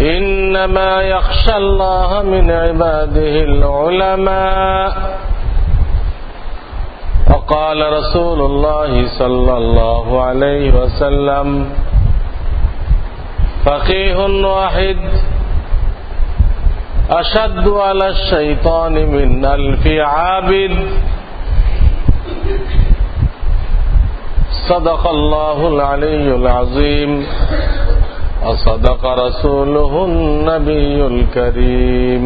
إنما يخشى الله من عباده العلماء. وقال رسول الله صلى الله عليه وسلم فقيه واحد أشد على الشيطان من ألف عابد. صدق الله العلي العظيم. وصدق رسوله النبي الكريم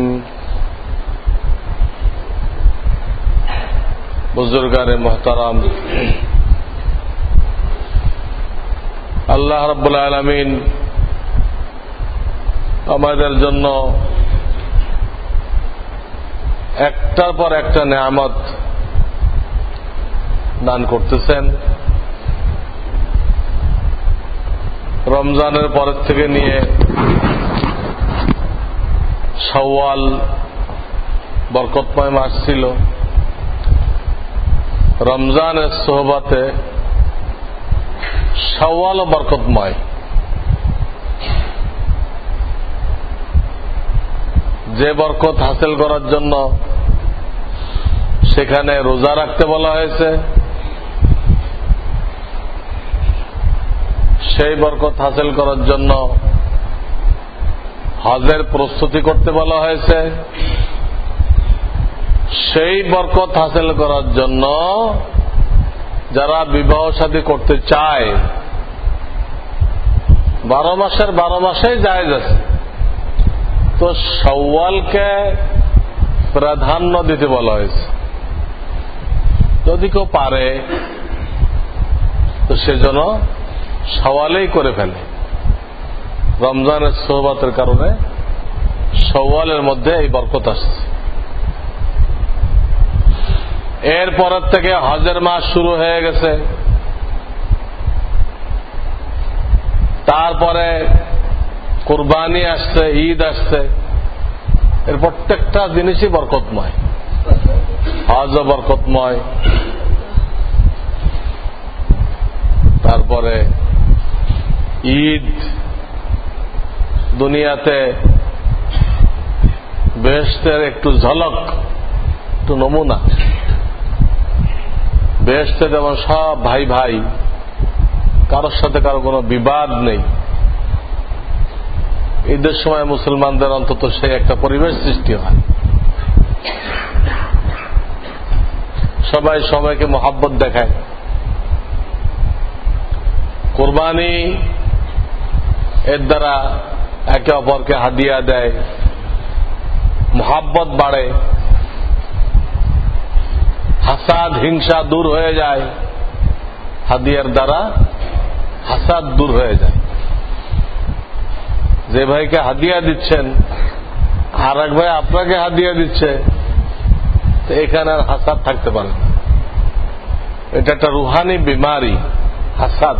বুজুর্গান মোহতারাম আল্লাহ রব্বুল আলমিন আমাদের জন্য একটার পর একটা নেয়ামত দান করতেছেন রমজানের পরের থেকে নিয়ে সওয়াল বরকতময় মাস ছিল। রমজানের সোহবাতে সওয়াল বরকতময়। যে বরকত হাসিল করার জন্য সেখানে রোজা রাখতে বলা হয়েছে। সেই বরকত হাসিল করার জন্য হজের প্রস্তুতি করতে বলা হয়েছে। সেই বরকত হাসিল করার জন্য যারা বিবাহ সাথী করতে চায়, বারো মাসের বারো মাসেই যায় যাচ্ছে তো সওয়ালকে প্রাধান্য দিতে বলা হয়েছে। যদি কেউ পারে, তো সেজন্য সওয়ালেই করে ফেলে। রমজানের সোহবাতের কারণে সওয়ালের মধ্যে এই বরকত আসছে। এরপরের থেকে হজের মাস শুরু হয়ে গেছে। তারপরে কোরবানি আসছে, ঈদ আসছে। এর প্রত্যেকটা জিনিসই বরকতময়। হজ বরকতময়। তারপরে ঈদ দুনিয়াতে বেহেস্তের একটু ঝলক, একটু নমুনা। বেহেস্তে যেমন সব ভাই ভাই, কারোর সাথে কারও কোনো বিবাদ নেই। ঈদের সময় মুসলমানদের অন্তত সেই একটা পরিবেশ সৃষ্টি হয়। সবাই সবাইকে মোহাব্বত দেখায়। কোরবানি এর দ্বারা একে অপরকে হাদিয়া দেয়, মোহাব্বত বাড়ে, হাসাদ, হিংসা দূর হয়ে যায়, হাদিয়ার দ্বারা হাসাদ দূর হয়ে যায়। যে ভাইকে হাদিয়া দিচ্ছেন আর এক ভাই আপনাকে হাদিয়া দিচ্ছে, তো এখানে আর হাসাদ থাকতে পারে এটা একটা রুহানি, বিমারি হাসাদ,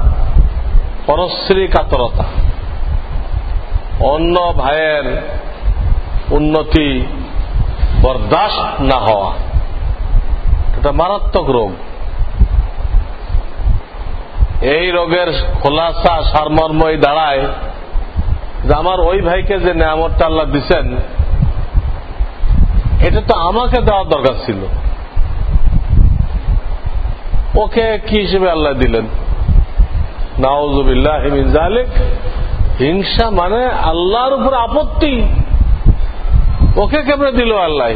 পরশ্রী কাতরতা। অন্য ভাইয়ের উন্নতি বরদাস্ত না হওয়া। এটা মারাত্মক রোগ। এই রোগের খোলাসা, সারমর্মই দাঁড়ায় যে আমার ওই ভাইকে যে নিয়ামতটা আল্লাহ দিচ্ছেন এটা তো আমাকে দেওয়ার দরকার ছিল। ওকে কি হিসেবে আল্লাহ দিলেন? নাওজুবিল্লাহ জালেক হিংসা মানে আল্লাহর উপর আপত্তি। ওকে কেমনে দিল আল্লাহ?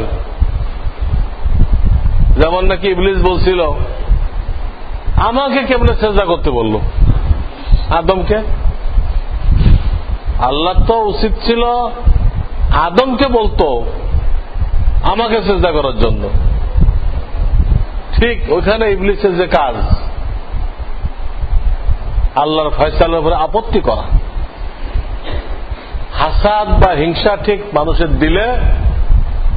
যেমন নাকি ইবলিস বলছিল, আমাকে কেমনে চেষ্টা করতে বলল? আদমকে? আল্লাহ তো উচিত ছিল আদমকে বলতো আমাকে চেষ্টা করার জন্য। ঠিক ওইখানে ইবলিসের যে কাজ, আল্লাহর ফয়সালের উপরে আপত্তি করা। হাসাদ বা হিংসা ঠিক মানুষের দিলে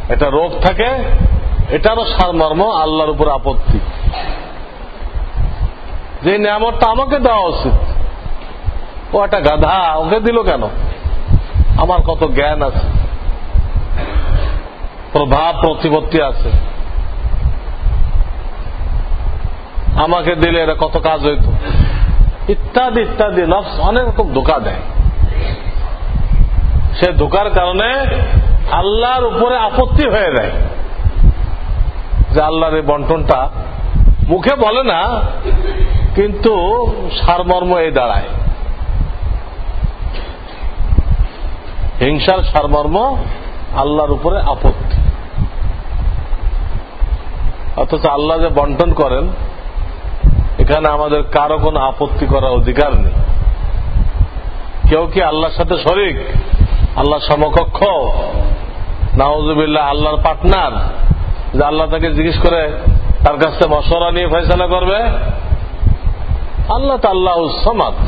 এটা রোগ থাকে, এটারও সারমর্ম আল্লাহর উপর আপত্তি। যে নিয়ামতটা আমাকে দেওয়া উচিত, ও একটা গাধা, ওকে দিল কেন? আমার কত জ্ঞান আছে, প্রভাব, প্রতিপত্তি আছে। আমাকে দিলে এটা কত কাজ হইত? ইত্যাদি ইত্যাদি, নফস, অনেক রকম ধোকা দেয়। সে ধোকার কারণে আল্লাহর উপরে আপত্তি হয়ে যায়। যে আল্লাহর এই বন্টনটা মুখে বলে না, কিন্তু সারমর্ম এই দাঁড়ায়। হিংসার সারমর্ম আল্লাহর উপরে আপত্তি। অথচ আল্লাহ যে বন্টন করেন, এখানে আমাদের কারও কোনো আপত্তি করার অধিকার নেই। কেউ কি আল্লাহর সাথে শরিক? আল্লাহ সমকক্ষ। নাওজুবিল্লাহ আল্লাহর পার্টনার যে আল্লাহ তাকে জিজ্ঞেস করে, তার কাছ থেকে মশলা নিয়ে ফেসলা করবে? আল্লাহ তো আল্লাহ সমাত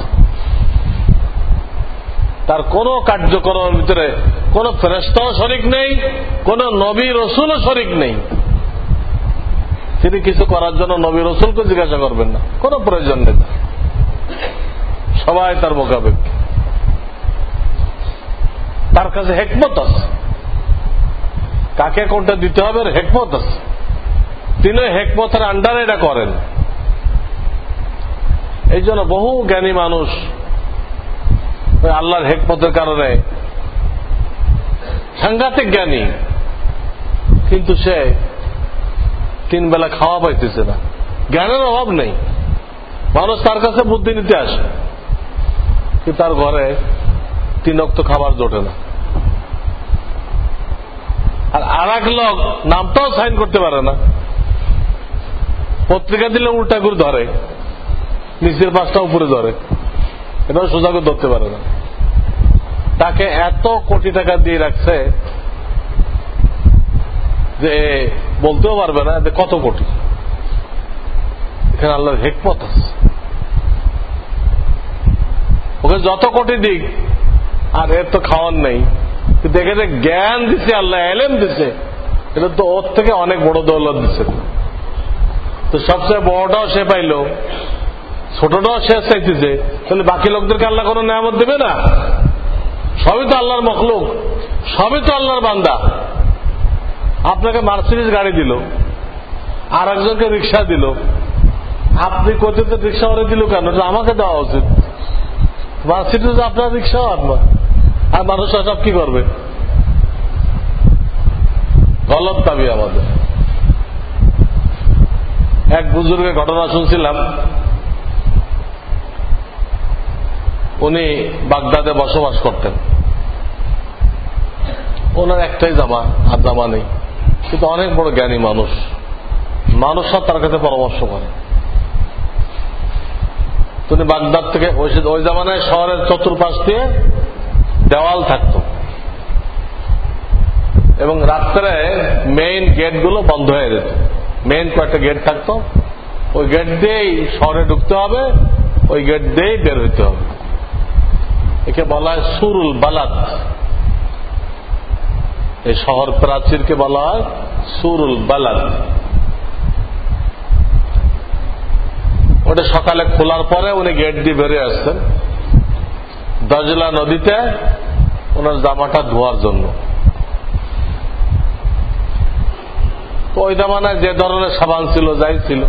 তার কোন কার্যক্রমের ভিতরে কোন ফেরস্তাও শরিক নেই, কোন নবী রসুলও শরিক নেই। তিনি কিছু করার জন্য নবী রসুলকে জিজ্ঞাসা করবেন না, কোন প্রয়োজন নেই সবাই তার মোকাবেক তার কাছে হেকমত আছে। কাকে কোনটা দিতে হবে? হেকমত আছে। তিনি হেকমতের আন্ডারে এটা করেন। এই জন্য বহু জ্ঞানী মানুষ আল্লাহর হেকমতের কারণে সাংঘাতিক জ্ঞানী, কিন্তু সে তিন বেলা খাওয়া পাইতেছে না। জ্ঞানের অভাব নেই। মানুষ তার কাছে বুদ্ধি নিতে আসে। তার ঘরে তিন অক্ত খাবার জোটে না। আর আর এক লোক নামটাও সাইন করতে পারে না। পত্রিকা দিলে উল্টা করে ধরে। নিচের পাঁচটা উপরে ধরে। এটাও সোজা করে ধরতে পারে না। তাকে এত কোটি টাকা দিয়ে রাখছে যে বলতেও পারবে না যে কত কোটি। এখানে আল্লাহর হেকমত আছে। ওকে যত কোটি দিক আর এর তো খাওয়ার নেই। কিন্তু এখানে জ্ঞান দিছে আল্লাহ, এলেম দিছে। এটা তো ওর থেকে অনেক বড় দৌলত দিচ্ছে তো সবচেয়ে বড়টাও সে পাইল। ছোটটাও সে চাইতেছে। তাহলে বাকি লোকদেরকে আল্লাহ কোনো নিয়ামত দেবে না? সবই তো আল্লাহর মখলুক। সবই তো আল্লাহর বান্দা। আপনাকে মার্সিডিস গাড়ি দিল। আর একজনকে রিক্সা দিল। আপনি কোথায় রিক্সা ওরে দিল কেন? আমাকে দেওয়া উচিত। মার্সিডিস আপনার রিক্সাও আপনার? আর মানুষ সব কি করবে? গলত দাবি আমাদের। এক বুজুর্গের ঘটনা শুনছিলাম। উনি বাগদাদে বসবাস করতেন। ওনার একটাই জামা, আর জামা নেই। কিন্তু অনেক বড় জ্ঞানী মানুষ। মানুষ সব তার কাছে পরামর্শ করে। তিনি বাগদাদ থেকে ওই জামানায় শহরের চতুর্পাশ দিয়ে দেওয়াল থাকত। এবং রাত্রে মেইন গেটগুলো বন্ধ হয়ে যেত। মেইন কয়েকটা গেট থাকতো। ওই গেট দিয়েই শহরে ঢুকতে হবে, ওই গেট দিয়েই বের হইতে হবে। একে বলা হয় সুরুল বালাত এই শহর প্রাচীরকে বলা হয় সুরুল বালাদ। ওটা সকালে খোলার পরে উনি গেট দিয়ে বেরিয়ে আসতেন। দজলা নদীতে ওনার জামাটা ধোয়ার জন্য। তো ওই জামানায় যে ধরনের সাবান ছিল, যাই ছিল।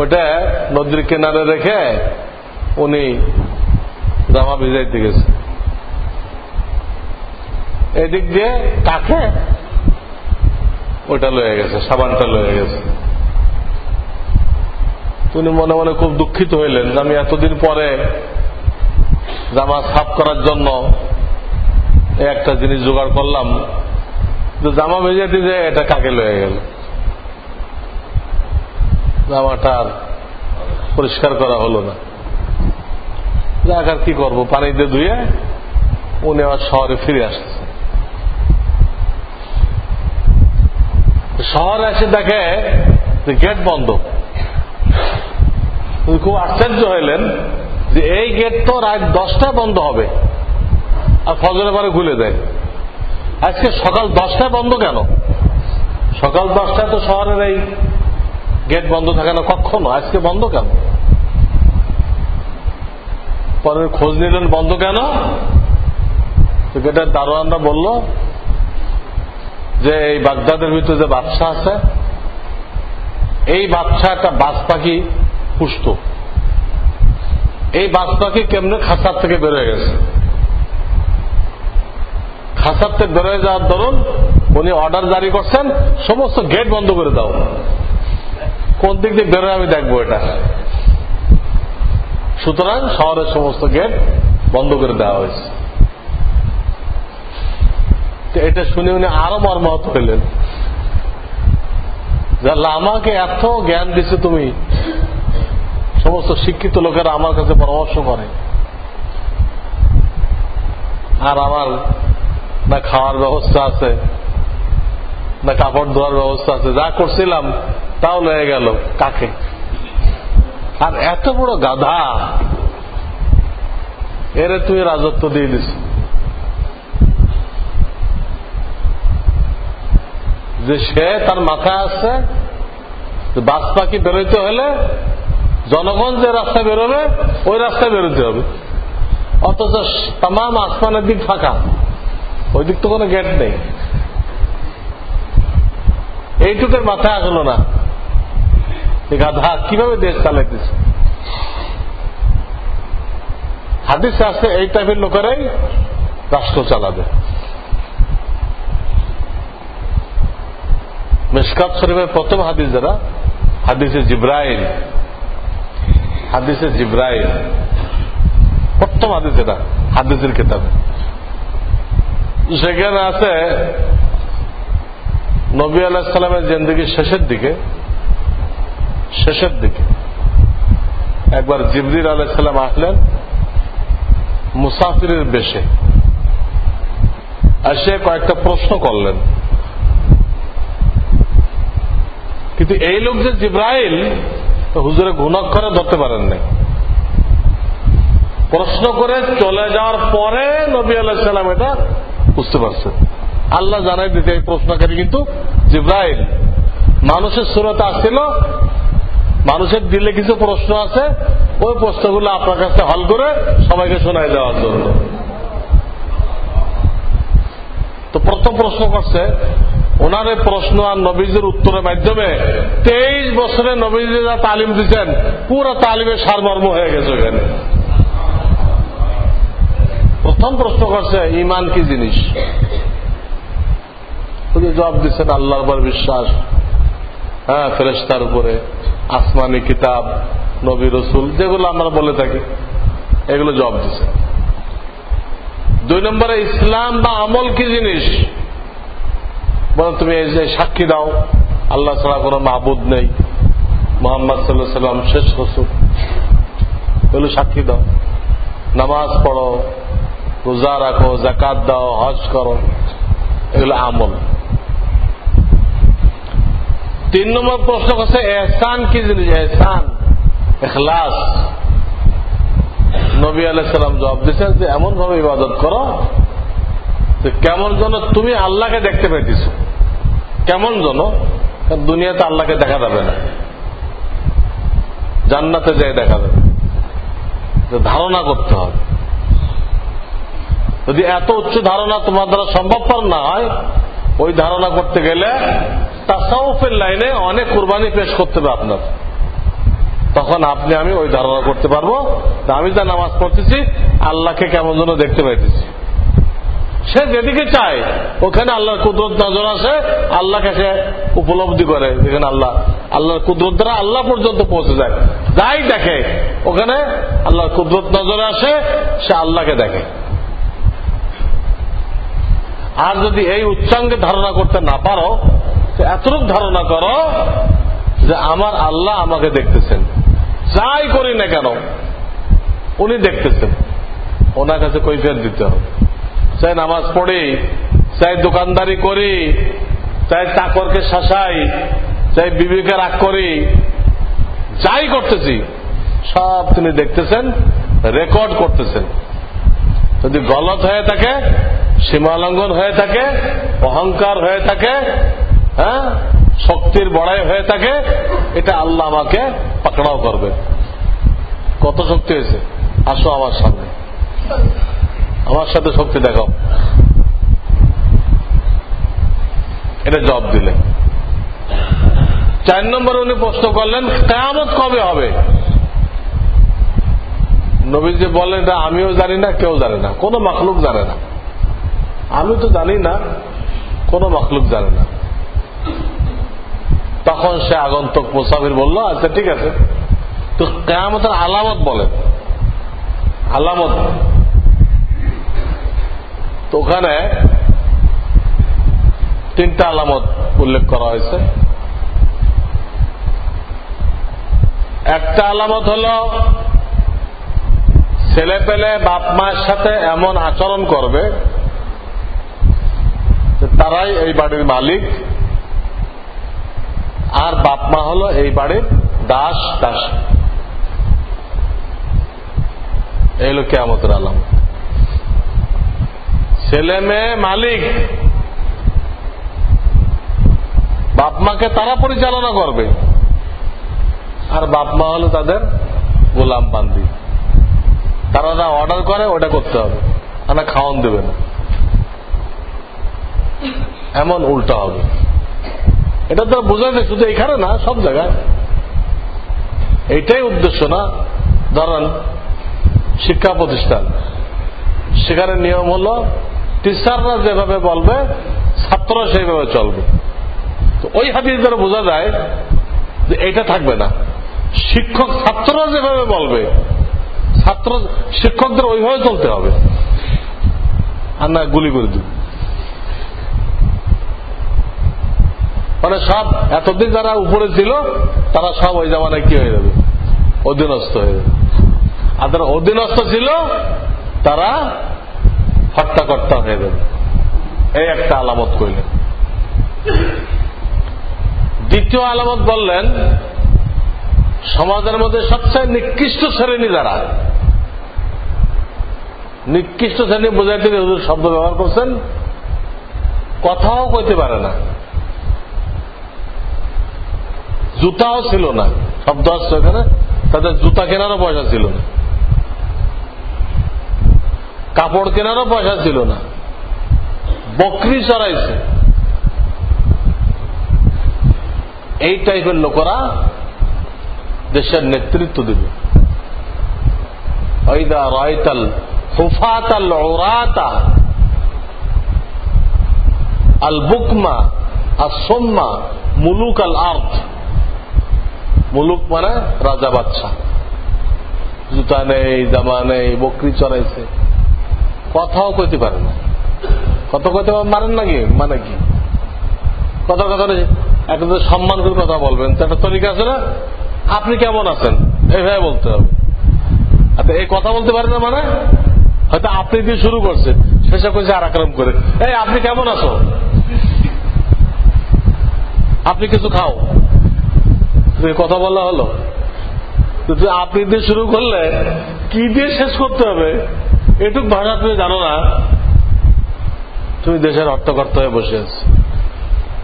ওটা নদীর কিনারে রেখে উনি জামা ভিজাইতে গেছে। এদিক দিয়ে কাকে ওইটা লয়ে গেছে, সাবানটা লয়ে গেছে। উনি মনে মনে খুব দুঃখিত হইলেন আমি এতদিন পরে জামা সাফ করার জন্য একটা জিনিস জোগাড় করলাম। যে জামা ভেজাতে যে এটা কাকে লয়ে গেল? জামাটা পরিষ্কার করা হলো না। যাক আর কি করব পানিতে ধুয়ে উনি আবার শহরে ফিরে আসছে। শহরে এসে দেখে গেট বন্ধ। খুব আশ্চর্য হইলেন। যে এই গেট তো রাত দশটায় বন্ধ হবে। আর ফজরের পরে খুলে দেয়। আজকে সকাল দশটায় বন্ধ কেন? সকাল দশটায় তো শহরের এই গেট বন্ধ থাকে না কখনো আজকে বন্ধ কেন? পরে খোঁজ নিলেন, বন্ধ কেন? তো গেটের দারোয়ানরা বলল, যে এই বাগদাদের ভিতরে যে বাচ্চা আছে, এই বাচ্চা একটা বাস পাখি পুষ্ট। এই পাখি কেমনে খাসার থেকে বেরোয় গেছে? খাসার থেকে বেরোয় যাওয়ার দরুন উনি অর্ডার জারি করছেন, সমস্ত গেট বন্ধ করে দাও। কোন দিক দিয়ে বেরোয় আমি দেখব এটা? সুতরাং শহরের সমস্ত গেট বন্ধ করে দেওয়া হয়েছে। এটা শুনে উনি আরও মর্মাহত পেলেন আমাকে এত জ্ঞান দিছে তুমি সমস্ত শিক্ষিত লোকেরা আমার কাছে পরামর্শ করে। আর আমার না খাওয়ার ব্যবস্থা আছে, না কাপড় ধোয়ার ব্যবস্থা আছে, যা করছিলাম তাও লেগে গেল কাকে? আর এত বড় গাধা, এরে তুই রাজত্ব দিয়ে দিস। যে সে তার মাথায় আসছে, বাস পাখি বেরোইতে হলে জনগণ যে রাস্তা বেরোবে, ওই রাস্তায় বেরোতে হবে। অথচ তাম আসমানের দিক ফাঁকা। ওই দিক তো কোনো গেট নেই। এইটুকের মাথায় আসলো না। গাধা কীভাবে দেশ চালাইতেছে? হাদিসে আছে, এই টাইপের লোকেরাই রাষ্ট্র চালাবে। মেশকাত শরীফের প্রথম হাদিস যারা, হাদিসে জিব্রাইল হাদিসে জিব্রাইল। প্রথম হাদিস এটা, হাদিসের কেতাবে। সেখানে আছে, নবী আলাহিসাল্লামের জিন্দগির শেষের দিকে শেষের দিকে। একবার জিবরির আলাইসাল্লাম আসলেন, মুসাফিরের বেশে। এসে কয়েকটা প্রশ্ন করলেন। কিন্তু এই লোক যে জিব্রাইল হুজুরে ঘুণক করে ধরতে পারেন নাই প্রশ্ন করে চলে যাওয়ার পরে নবী আলাইসাল্লাম এটা বুঝতে পারছেন আল্লাহ জানাই দিতে এই প্রশ্নকারী কিন্তু জিব্রাইল। মানুষের সুরতে আসছিল, মানুষের দিলে কিছু প্রশ্ন আছে, ওই প্রশ্নগুলো আপনার কাছে হল করে সবাইকে শোনাই দেওয়ার জন্য। তো প্রথম প্রশ্ন করছে ওনার প্রশ্ন আর নবীজির উত্তরের মাধ্যমে তেইশ বছরে নবীজি যা তালিম দিচ্ছেন পুরো তালিমের সারমর্ম হয়ে গেছে ওখানে প্রথম প্রশ্ন করছে, ইমান কি জিনিস? জবাব দিচ্ছেন, আল্লাহর উপর বিশ্বাস। হ্যাঁ ফেরেস্তার উপরে। আসমানি কিতাব, নবী রসুল, যেগুলো আমরা বলে থাকি, এগুলো জবাব দিচ্ছে দুই নম্বরে, ইসলাম বা আমল কি জিনিস? বলে তুমি এই যে সাক্ষী দাও, আল্লাহ ছাড়া কোন মাহবুদ নেই। মোহাম্মদ সাল্লাহ সাল্লাম শেষ রসুল। এগুলো সাক্ষী দাও। নামাজ পড়ো, রোজা রাখো জাকাত দাও, হজ করো। এগুলো আমল। তিন নম্বর প্রশ্ন করছে, এহসান কি জিনিস? এহসান, এখলাস। নবী আলাইসাল্লাম জবাব দিচ্ছেন যে এমন ভাবে ইবাদত করো কেমন যেন তুমি আল্লাহকে দেখতে পেয়েছ কেমন যেন? দুনিয়াতে আল্লাহকে দেখা যাবে না। জান্নাতে যাই দেখা যাবে। ধারণা করতে হবে। যদি এত উচ্চ ধারণা তোমার দ্বারা সম্ভবপর না হয়, ওই ধারণা করতে গেলে তাসাউফের লাইনে অনেক কোরবানি পেশ করতে হবে আপনার। তখন আপনি, আমি ওই ধারণা করতে পারব। আমি যা নামাজ পড়তেছি, আল্লাহকে কেমন যেন দেখতে পাইতেছি। সে যেদিকে চায়, ওখানে আল্লাহর কুদরত নজর আসে আল্লাহকে সে উপলব্ধি করে, যেখানে আল্লাহ, আল্লাহর কুদরত দ্বারা আল্লাহ পর্যন্ত পৌঁছে যায়। যাই দেখে, ওখানে আল্লাহর কুদরত নজরে আসে, সে আল্লাহকে দেখে। আর যদি এই উচ্চাঙ্গে ধারণা করতে না পারো এতটুক ধারণা করো, যে আমার আল্লাহ আমাকে দেখতেছেন। যাই করি না কেন, উনি দেখতেছেন। ওনার কাছে কৈফিয়ত দিতে হবে। চাই নামাজ পড়ি, চাই দোকানদারি করি, চাই চাকরকে শাসাই, চাই বিবেকে রাগ করি, যাই করতেছি, সব তিনি দেখতেছেন রেকর্ড করতেছেন। যদি গলত হয়ে থাকে সীমালঙ্ঘন হয়ে থাকে, অহংকার হয়ে থাকে হ্যাঁ শক্তির বড়াই হয়ে থাকে, এটা আল্লাহ আমাকে পাকড়াও করবে। কত শক্তি হয়েছে? আসো আমার সামনে। আমার সাথে শক্তি দেখাও। এটা জব দিলে। চার নম্বর উনি প্রশ্ন করলেন, কেয়ামত কবে হবে? নবীজি বলেন এটা আমিও জানি না, কেউ জানে না। কোনো মাখলুক জানে না। আমি তো জানি না, কোনো মাখলুক জানে না। তখন সে আগন্তক মুসাফির বলল আচ্ছা ঠিক আছে। তো কেয়ামতের আলামত বলেন। আলামত তো ওখানে তিনটা আলামত উল্লেখ করা হয়েছে। একটা আলামত হল, ছেলে পেলে বাপ মায়ের সাথে এমন আচরণ করবে তারাই এই বাড়ির মালিক, আর বাপ মা হল এই বাড়ির দাস দাস। এই হল কেয়ামতের আলামত। ছেলে মেয়ে মালিক। বাপ মাকে তারা পরিচালনা করবে। আর বাপ মা হলো তাদের গোলাম বান্দি। তারা যা অর্ডার করে, ওটা করতে হবে। না খাওয়ান দেবে না। এমন উল্টা হবে। এটা তো বোঝা যায় শুধু এখানে না, সব জায়গায়। এটাই উদ্দেশ্য না? ধরেন, শিক্ষা প্রতিষ্ঠান। সেখানে নিয়ম হল টিচাররা যেভাবে বলবে, ছাত্ররা সেইভাবে চলবে। তো ওই হাদিস দ্বারা বোঝা যায় যে এটা থাকবে না। শিক্ষক, ছাত্ররা যেভাবে বলবে, ছাত্র, শিক্ষকদের ওইভাবে চলতে হবে। আর না গুলি করে দিব মানে সব এতদিন যারা উপরে ছিল, তারা সব ওই জামানায় কি হয়ে যাবে? অধীনস্থ হয়ে যাবে। আর যারা অধীনস্থ ছিল, তারা হট্টাকর্তা হয়ে যাবে এই একটা আলামত কইলেন। দ্বিতীয় আলামত বললেন, সমাজের মধ্যে সবচেয়ে নিকৃষ্ট শ্রেণি যারা, নিকৃষ্ট শ্রেণি বোঝাইতে শব্দ ব্যবহার করছেন, কথাও কইতে পারে না। জুতাও ছিল না, শব্দ আসছে ওখানে, তাদের জুতা কেনারও পয়সা ছিল না। কাপড় কেনারও পয়সা ছিল না। বকরি চড়াইছে। এই টাইপের লোকেরা দেশের নেতৃত্ব দেবে। ওইদা রয়তাল হুফাতাল ওরাতা আল বুকমা আর সোম্মা, মুলুক আল আর্থ মুলুক মানে রাজা বাচ্চা জুতা নেই, জামা নেই, বকরি চড়াইছে। কথাও কইতে পারে না। কত কইতে মারেন নাকি মানে কি? কথা কথা একটা সম্মান করে কথা বলবেন, তো একটা তরিকা আছে না? আপনি কেমন আছেন? এইভাবে বলতে হবে। আচ্ছা এই কথা বলতে পারে না মানে? হয়তো আপনি দিয়ে শুরু করছে শেষে করছে আর আক্রম করে। এই, আপনি কেমন আছো? আপনি কিছু খাও। কথা বলা হলো। আপনি দিয়ে শুরু করলে কি দিয়ে শেষ করতে হবে? এটুক ভাষা তুমি জানো না? তুমি দেশের অর্থকর্তা হয়ে বসে আছো।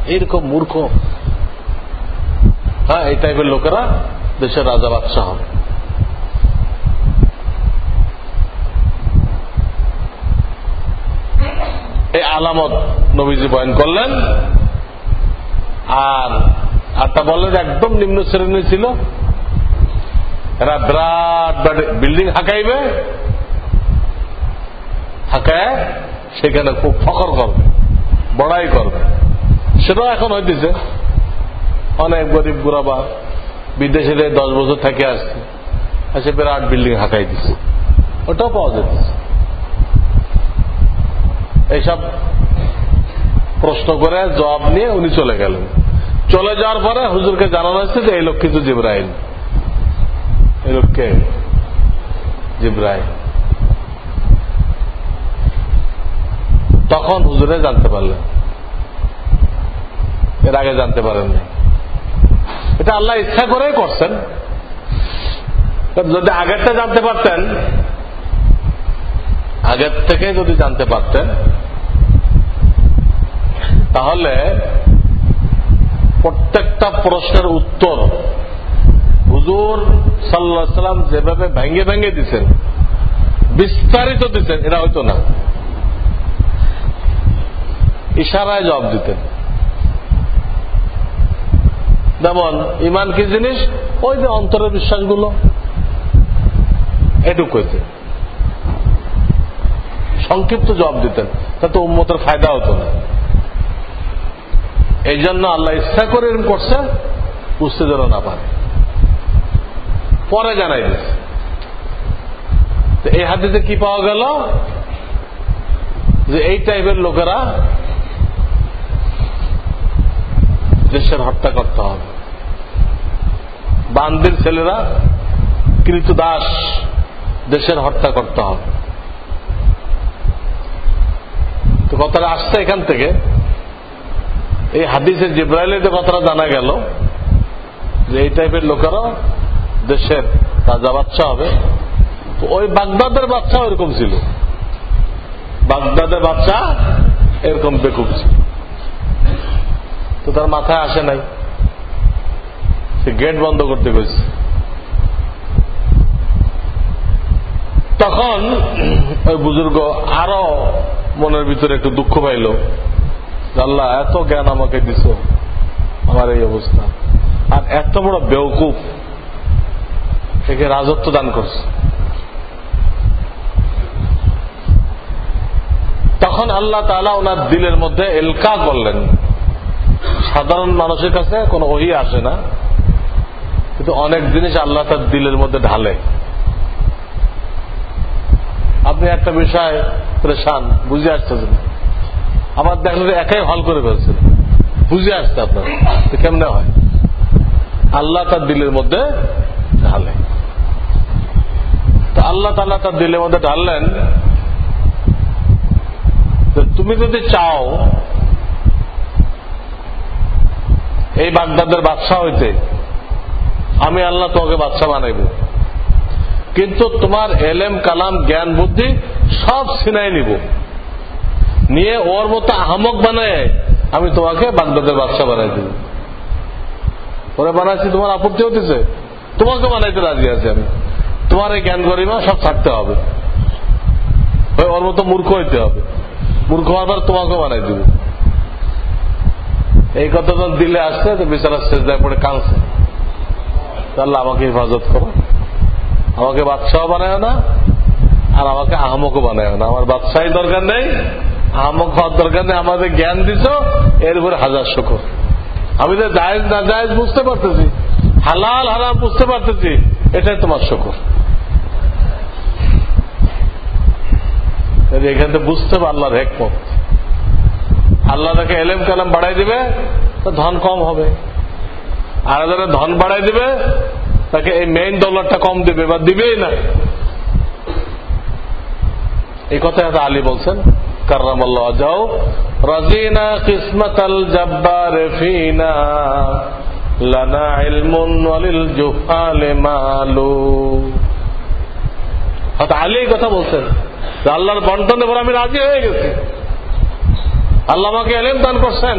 এইরকম মূর্খ হ্যাঁ এই টাইপের লোকেরা দেশের রাজা বাদশাহ হবে এই আলামত নবীজি বয়ন করলেন। আর আরটা বললেন একদম নিম্ন শ্রেণি ছিল। এরা বিরাট বিল্ডিং হাঁকাইবে। হাঁকায় সেখানে খুব ফকর করবে, বড়াই করবে। সেটাও এখন হইতেছে। অনেক গরিব গুড়াবা বিদেশে দশ বছর থেকে আসছে আসে বিরাট বিল্ডিং হাঁকাই দিচ্ছে। ওটাও পাওয়া যেতেছে এইসব প্রশ্ন করে জবাব নিয়ে উনি চলে গেলেন। চলে যাওয়ার পরে হুজুরকে জানানো হয়েছে যে, এই লোক কিন্তু জিব্রাহিম এই লোককে জিব্রাহিম তখন হুজুরে জানতে পারলেন। এর আগে জানতে পারেন না এটা আল্লাহ ইচ্ছা করেই করছেন। যদি আগেরটা জানতে পারতেন, আগের থেকে যদি জানতে পারতেন, তাহলে প্রত্যেকটা প্রশ্নের উত্তর হুজুর সাল্লা সাল্লাম যেভাবে ভেঙ্গে ভেঙ্গে দিচ্ছেন বিস্তারিত দিচ্ছেন এটা হয়তো না। ইশারায় জবাব দিতেন। যেমন, ইমান কি জিনিস? ওই যে অন্তরের বিশ্বাসগুলো। এটুক হইতে সংক্ষিপ্ত জবাব দিতেন। তাতে উম্মতের ফায়দা হতো না। এই জন্য আল্লাহ ইচ্ছা করে এরকম করছে, বুঝতে যেন না পারে। পরে জানাই দিচ্ছে এই হাতিতে কি পাওয়া গেল? যে এই টাইপের লোকেরা দেশের হত্যা করতে হবে। বান্দির ছেলেরা কৃত দাস দেশের হত্যা করতে হবে। তো কথাটা আসছে এখান থেকে। এই হাদিসের জিব্রাইলের যে কথাটা জানা গেল যে এই টাইপের লোকেরা দেশের রাজা বাচ্চা হবে। তো ওই বাগদাদের বাচ্চা ওইরকম ছিল। বাগদাদের বাচ্চা এরকম বেকুব ছিল। তো তার মাথায় আসে নাই। সে গেট বন্ধ করতে গেছে তখন ওই বুজুর্গ আরও মনের ভিতরে একটু দুঃখ পাইল আল্লাহ, এত জ্ঞান আমাকে দিছ, আমার এই অবস্থা। আর এত বড় বেউকুফ একে রাজত্ব দান করছে। তখন আল্লাহ তালা ওনার দিলের মধ্যে এলকা করলেন। সাধারণ মানুষের কাছে কোনো ওহি আসে না। কিন্তু অনেক জিনিস আল্লাহ তার দিলের মধ্যে ঢালে। আপনি একটা বিষয় পরেশান, বুঝে আসতেছেন। আমার দেখলে একাই হল করে ফেলছেন বুঝে আসছে আপনার কেমনে হয়? আল্লাহ তার দিলের মধ্যে ঢালে। তো আল্লাহ তাল্লাহ তার দিলের মধ্যে ঢাললেন তুমি যদি চাও এই বাগদাদের বাদশা হইতে। আমি আল্লাহ তোমাকে বাদশা বানাইব। কিন্তু তোমার এলেম, কালাম, জ্ঞান, বুদ্ধি সব সিনাই নিব। নিয়ে ওর মতো আহমক বানায় আমি তোমাকে বাগদাদের বাদশা বানাই দিব। ওরা বানাইছি, তোমার আপত্তি হতেছে তোমাকে বানাইতে রাজি আছি আমি। তোমার এই জ্ঞান গরিমা সব থাকতে হবে। ওর মতো মূর্খ হইতে হবে। মূর্খ হওয়ার তোমাকে বানাই দিব। এই কথা যখন দিলে আসছে, তো বিচারা শেষ দেয় পড়ে কাঁদছে। তাহলে আমাকে হেফাজত করো। আমাকে বাদশাহ বানায় না, আর আমাকে আহমকও বানায় না। আমার বাদশাহী দরকার নেই, আহমক হওয়ার দরকার নেই। আমাদের জ্ঞান দিছ, এর উপরে হাজার শকর। আমি তো জায়েজ, না জায়েজ বুঝতে পারতেছি। হালাল, হারাম বুঝতে পারতেছি, এটাই তোমার শকর। এখান বুঝতে পারলার হেকমত। আল্লাহ তাকে এলেম কালাম বাড়াই দিবে, তো ধন কম হবে। আর যারা ধন বাড়াই দিবে, তাকে এই মেইন ডলারটা কম দিবে, বা দিবেই না। এই কথা আলী বলছেন কার্রাম যাও রাজিনা কিসমত আল জব্বার ফিনা, লানা ইলমুন ওয়ালিল জুহালে মালু। হয়তো আলী কথা বলছেন আল্লাহর বন্টন আমি রাজি হয়ে গেছি। আল্লাহ আমাকে এলেম দান করছেন।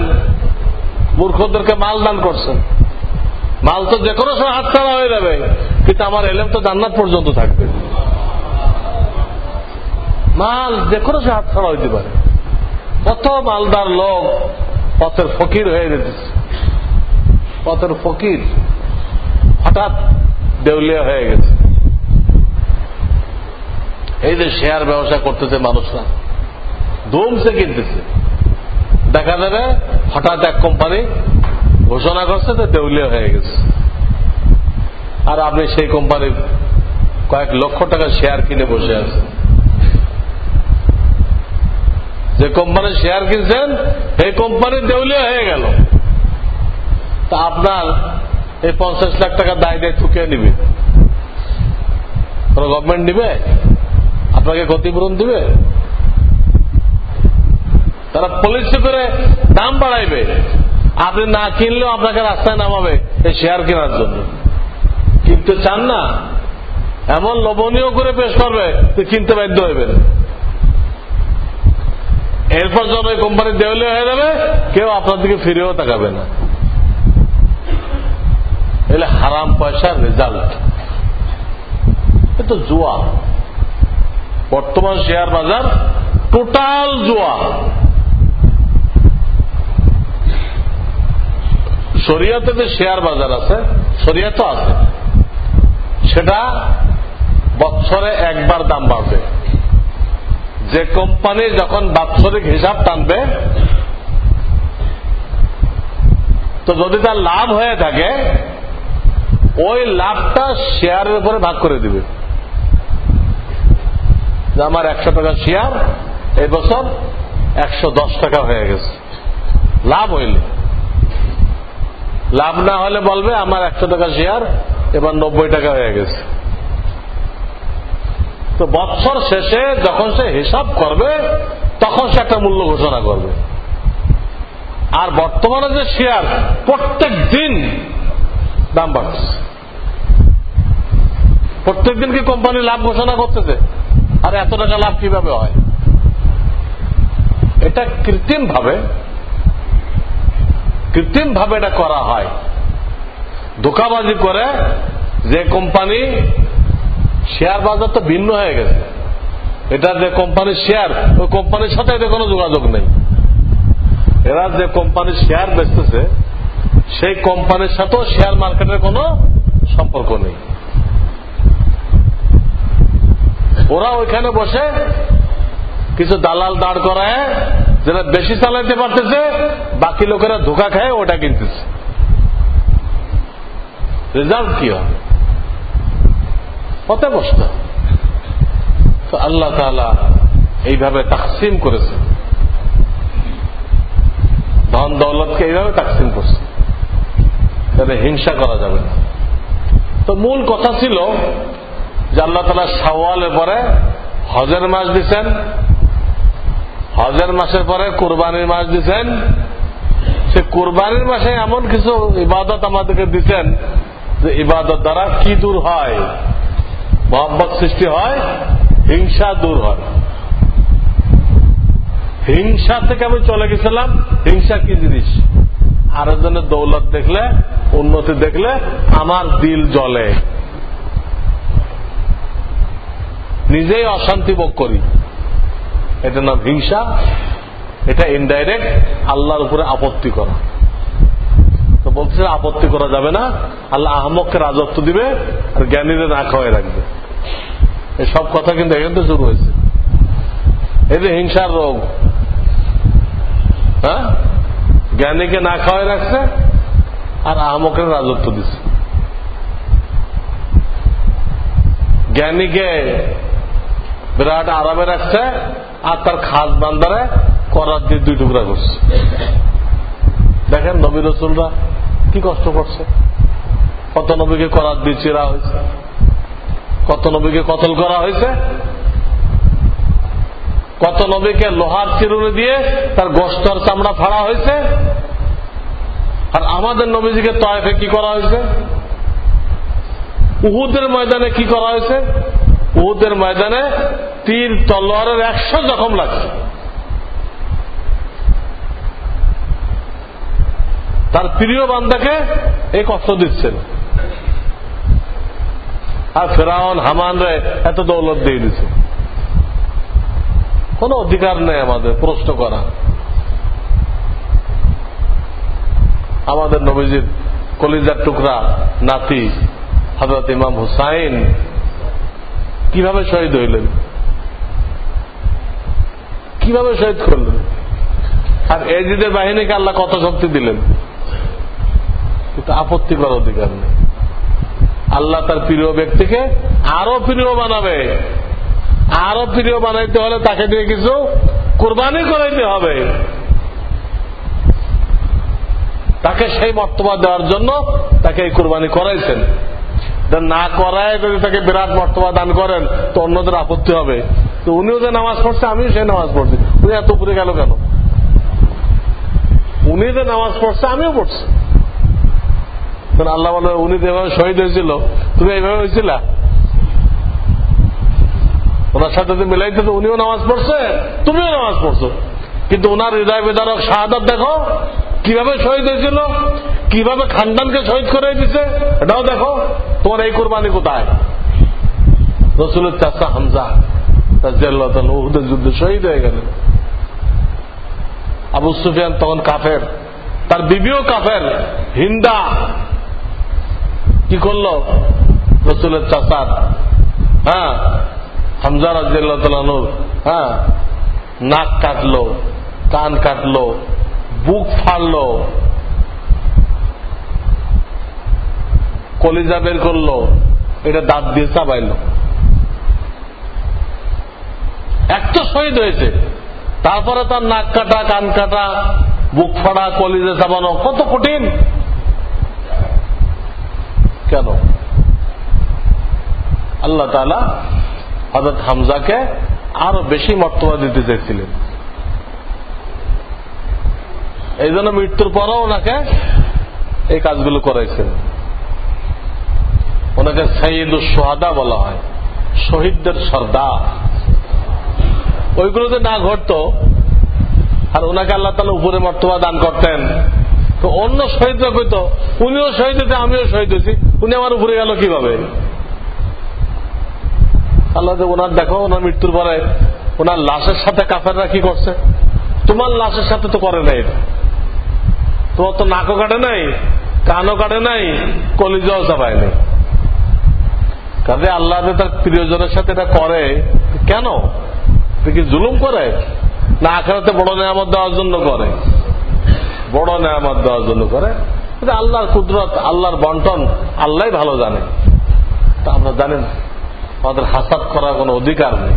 মূর্খদেরকে মাল দান করছেন। মাল তো যে কোনো সময় হাতছাড়া হয়ে যাবে, কিন্তু আমার এলেম তো জান্নাত পর্যন্ত থাকবে। মাল যে কোনো সময় হাতছাড়া হইতে পারে। কত মালদার লোক পথের ফকির হয়ে যেতেছে পথের ফকির হঠাৎ দেউলিয়া হয়ে গেছে। এই যে শেয়ার ব্যবসা করতেছে মানুষরা, ধুমসে কিনতেছে। দেখা যাবে, হঠাৎ এক কোম্পানি ঘোষণা করছে তো দেউলিয়া হয়ে গেছে। আর আপনি সেই কোম্পানির কয়েক লক্ষ টাকা শেয়ার কিনে বসে আছেন। যে কোম্পানির শেয়ার কিনছেন, সেই কোম্পানি দেউলিয়া হয়ে গেল। তা আপনার এই পঞ্চাশ লাখ টাকা দায় দায় ঠুকে নিবে? কোন গভর্নমেন্ট নিবে? আপনাকে ক্ষতিপূরণ দিবে? তারা পলিসি করে দাম বাড়াইবে। আপনি না কিনলেও আপনাকে রাস্তায় নামাবে এই শেয়ার কেনার জন্য। কিনতে চান না, এমন লোভনীয় করে পেশ করবে, যে কিনতে বাধ্য হইবেন। এরপর যখন ওই কোম্পানি দেওয়ালে হয়ে যাবে, কেউ আপনার দিকে ফিরেও তাকাবে না। এলে হারাম পয়সার রেজাল্ট এ তো জুয়া। বর্তমান শেয়ার বাজার টোটাল জুয়া। শরিয়াতে যে শেয়ার বাজার আছে, শরিয়াতে আছে। সেটা বৎসরে একবার দাম বাড়বে। যে কোম্পানি যখন বাৎসরিক হিসাব টানবে, তো যদি তার লাভ হয়ে থাকে, ওই লাভটা শেয়ারের উপরে ভাগ করে দিবে। আমার একশো টাকা শেয়ার, এই বছর একশো দশ টাকা হয়ে গেছে। লাভ হইলে লাভ না হলে বলবে, আমার একশো টাকা শেয়ার এবার নব্বই টাকা হয়ে গেছে। তো বৎসর শেষে যখন সে হিসাব করবে, তখন সে একটা মূল্য ঘোষণা করবে। আর বর্তমানে যে শেয়ার প্রত্যেক দিন দাম বাড়ছে। প্রত্যেক দিন কি কোম্পানি লাভ ঘোষণা করতেছে? আর এত টাকা লাভ কীভাবে হয়? এটা কৃত্রিম ভাবে কৃত্রিম ভাবে এটা করা হয়। ধোকাবাজি করে যে কোম্পানি শেয়ার বাজার তো ভিন্ন হয়ে গেছে। এটা যে কোম্পানির শেয়ার, ওই কোম্পানির সাথে এদের কোনো যোগাযোগ নেই। এরা যে কোম্পানির শেয়ার বেচতেছে, সেই কোম্পানির সাথেও শেয়ার মার্কেটের কোনো সম্পর্ক নেই। ওরা ওইখানে বসে কিছু দালাল দাঁড় করায় যারা বেশি চালাইতে পারতেছে, বাকি লোকেরা ধোকা খায়, ওটা কিনতেছে। রেজাল্ট কি হবে? কত বসত তো আল্লাহ তালা এইভাবে তাকসিম করেছে। ধন দৌলতকে এইভাবে তাকসিম করছে। তাহলে হিংসা করা যাবে না। তো মূল কথা ছিল যে আল্লাহ তালা সাওয়ালের পরে হজের মাস দিচ্ছেন হজের মাসের পরে কোরবানির মাস দিচ্ছেন সে কোরবানির মাসে এমন কিছু ইবাদত আমাদেরকে দিচ্ছেন যে ইবাদত দ্বারা কি দূর হয়? মোহাম্মত সৃষ্টি হয়, হিংসা দূর হয়। হিংসা থেকে আমি চলে গেছিলাম, হিংসা কি জিনিস? আরেকজনের দৌলত দেখলে, উন্নতি দেখলে আমার দিল জ্বলে। নিজেই অশান্তি ভোগ করি। এটা নাম হিংসা এটা ইনডাইরেক্ট আল্লাহর উপরে আপত্তি করা। তো বলছে আপত্তি করা যাবে না। আল্লাহ আহমককে রাজত্ব দিবে আর জ্ঞানীদের না খাওয়াই রাখবে। সব কথা কিন্তু এখান থেকে শুরু হয়েছে। এই যে হিংসার রোগ হ্যাঁ? জ্ঞানীকে না খাওয়াই রাখছে আর আহমকের রাজত্ব দিচ্ছে। জ্ঞানীকে বিরাট আরামে রাখছে আর তার খাস বান্দারে করার দিয়ে দুই টুকরা করছে। দেখেন নবী রসুলরা কি কষ্ট করছে। কত নবীকে করার দিয়ে চেরা হয়েছে। কত নবীকে কতল করা হয়েছে। কত নবীকে লোহার চিরুনি দিয়ে তার গোস্তর চামড়া ফাড়া হয়েছে। আর আমাদের নবীজিকে তয়ফে কি করা হয়েছে? উহুদের ময়দানে কি করা হয়েছে? উহুদের ময়দানে তিন তলোয়ারের একশো জখম লাগছে। তার প্রিয় বান্দাকে এই কষ্ট দিচ্ছেন। আর ফেরাউন হামান রে এত দৌলত দিয়ে দিচ্ছে। কোন অধিকার নেই আমাদের, প্রশ্ন করা। আমাদের নবীজির কলিজার টুকরা নাতি হজরত ইমাম হুসাইন কীভাবে শহীদ হইলেন? কীভাবে শহীদ করলেন? আর এজিদের বাহিনীকে আল্লাহ কত শক্তি দিলেন? কিন্তু আপত্তি করার অধিকার নেই। আল্লাহ তার প্রিয় ব্যক্তিকে আরও প্রিয় বানাবে। আরও প্রিয় বানাইতে হলে তাকে দিয়ে কিছু কোরবানি করাইতে হবে। তাকে সেই মর্তবা দেওয়ার জন্য তাকে এই কোরবানি করাইছেন। না করায় যদি তাকে বিরাট মর্তবা দান করেন, তো অন্যদের আপত্তি হবে। তো উনিও যে নামাজ পড়ছে, আমিও সেই নামাজ পড়ছি। উনি এত উপরে গেল কেন? উনি যে নামাজ পড়ছে, আমিও পড়ছি। আল্লাহ বলে, উনি যেভাবে শহীদ হয়েছিল, তুমি এইভাবে হয়েছিল? ওনার সাথে যদি মিলাইতে তো উনিও নামাজ পড়ছে, তুমিও নামাজ পড়ছো। কিন্তু ওনার হৃদয় বিদারক শাহাদাত দেখো, কীভাবে শহীদ হয়েছিল? কীভাবে খানদানকে শহীদ করে দিছে, এটাও দেখো, তোমার এই কোরবানি কোথায়? রসুলের চাষা হামজা উহুদের যুদ্ধে শহীদ হয়ে গেলেন। আবু সুফিয়ান তখন কাফের, তার বিবিও কাফের, হিন্দা। কি করল? রসুলের চাষার হ্যাঁ হামজা রাজিয়াল্লাহ হ্যাঁ নাক কাটলো, কান কাটলো, বুক ফাড়লো কলিজা বের করল, এটা দাঁত দিয়ে চাবাইল। একটা শহীদ হয়েছে। তারপরে তার নাক কাটা, কান কাটা, বুক ফাড়া কলিজা চাবানো, কত কঠিন। কেন? আল্লাহ তালা হজরত হামজাকে আরও বেশি মর্তবা দিতে চাইছিলেন এই জন্য মৃত্যুর পরও ওনাকে এই কাজগুলো করাইছেন ওনাকে সাইদুল সোহাদা বলা হয়, শহীদদের সর্দার। ওইগুলোতে না ঘটত, আর ওনাকে আল্লাহ তালা উপরে মর্তবা দান করতেন। তো অন্য শহীদরা কইত, উনিও শহীদ হয়েছে, আমিও শহীদ হয়েছি। উনি আমার উপরে গেল কীভাবে? আল্লাহ ওনার, দেখো, ওনার মৃত্যুর পরে ওনার লাশের সাথে কাফেররা কি করছে? তোমার লাশের সাথে তো করে নাই। তোমার তো নাকও কাটে নাই, কানও কাটে নাই, কলিজাও চাপায় নাই। কাজে আল্লাহ তার প্রিয়জনের সাথে এটা করে, কেন? কি জুলুম করে? না, আখেরাতে বড় নেয়ামত দেওয়ার জন্য করে। বড় নেয়ামত দেওয়ার জন্য করে। আল্লাহর কুদরত, আল্লাহর বন্টন, আল্লাহ ভালো জানে। তা আমরা জানেন আমাদের হাসাত করার কোন অধিকার নেই।